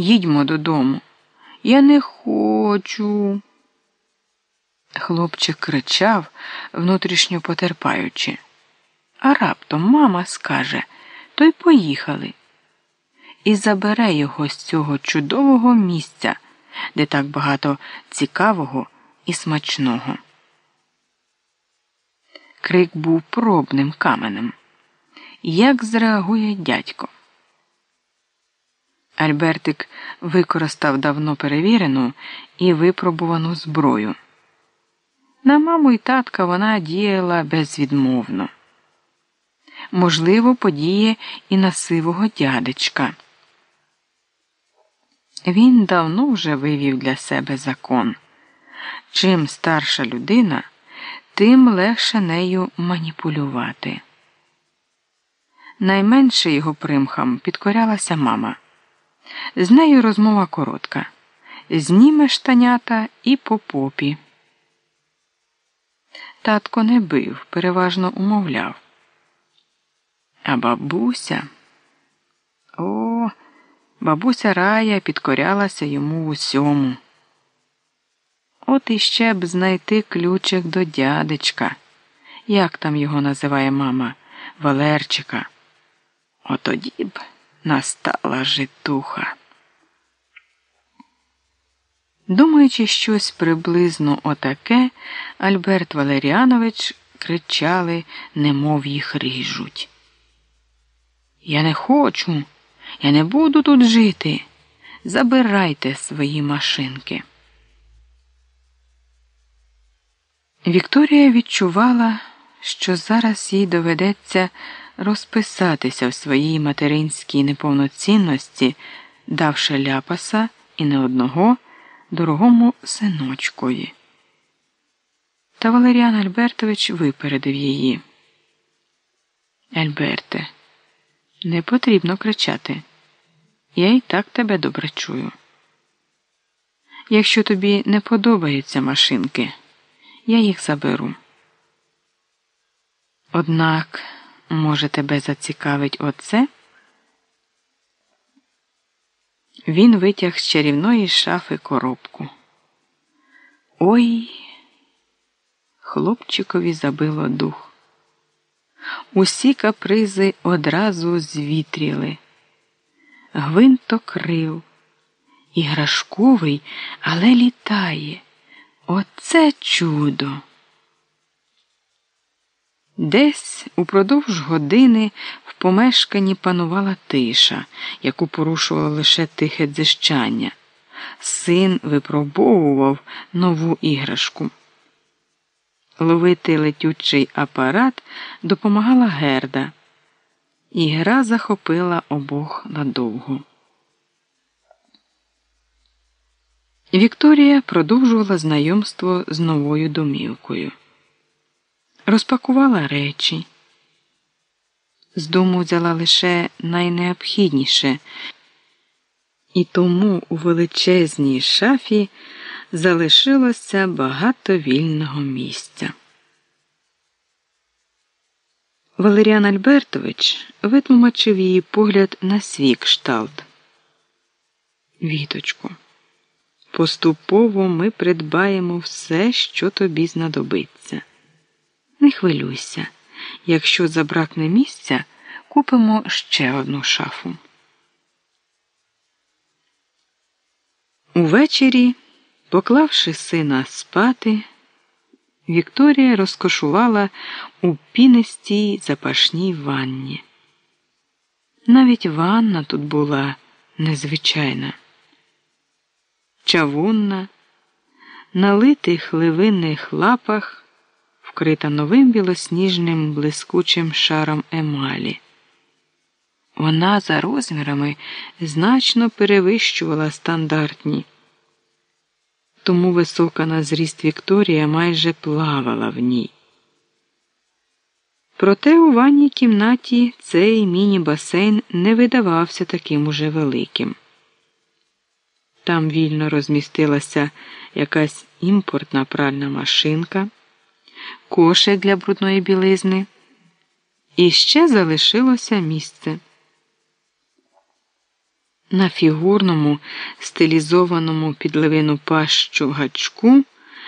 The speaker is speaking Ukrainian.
Їдьмо додому. Я не хочу. Хлопчик кричав, внутрішньо потерпаючи. А раптом мама скаже то й поїхали. І забере його з цього чудового місця, де так багато цікавого і смачного. Крик був пробним каменем. Як зреагує дядько? Альбертик використав давно перевірену і випробувану зброю. На маму і татка вона діяла безвідмовно. Можливо, подіє і на сивого дядечка. Він давно вже вивів для себе закон. Чим старша людина, тим легше нею маніпулювати. Найменше його примхам підкорялася мама. З нею розмова коротка. Зніме штанята і по попі. Татко не бив, переважно умовляв. А бабуся. О, бабуся Рая підкорялася йому усьому. От іще б знайти ключик до дядечка, як там його називає мама, Валерчика. Отоді б настала житуха. Думаючи щось приблизно отаке, Альберт Валеріанович кричали, немов їх ріжуть. Я не хочу, я не буду тут жити. Забирайте свої машинки. Вікторія відчувала, що зараз їй доведеться розписатися в своїй материнській неповноцінності, давши ляпаса і не одного дорогому синочкові. Та Валеріан Альбертович випередив її. Альберте, не потрібно кричати. Я і так тебе добре чую. Якщо тобі не подобаються машинки, я їх заберу. Однак, може, тебе зацікавить оце? Він витяг з чарівної шафи коробку. Ой, хлопчикові забило дух. Усі капризи одразу звітріли. Гвинтокрил, іграшковий, але літає. Оце чудо. Десь упродовж години в помешканні панувала тиша, яку порушувало лише тихе дзищання. Син випробовував нову іграшку. Ловити летючий апарат допомагала герда, і гра захопила обох надовго. Вікторія продовжувала знайомство з новою домівкою. Розпакувала речі. З дому взяла лише найнеобхідніше, і тому у величезній шафі залишилося багато вільного місця. Валеріан Альбертович витлумачив її погляд на свій кшталт. Віточку, поступово ми придбаємо все, що тобі знадобиться. Не хвилюйся, якщо забракне місця, купимо ще одну шафу. Увечері, поклавши сина спати, Вікторія розкошувала у пінистій запашній ванні. Навіть ванна тут була незвичайна, чавунна, на литих ливинних лапах, вкрита новим білосніжним блискучим шаром емалі. Вона за розмірами значно перевищувала стандартні тому висока на зріст Вікторія майже плавала в ній. Проте у ванній кімнаті цей міні-басейн не видавався таким уже великим. Там вільно розмістилася якась імпортна пральна машинка, коше для брудної білизни, і ще залишилося місце. На фігурному, стилізованому під левину пащу гачку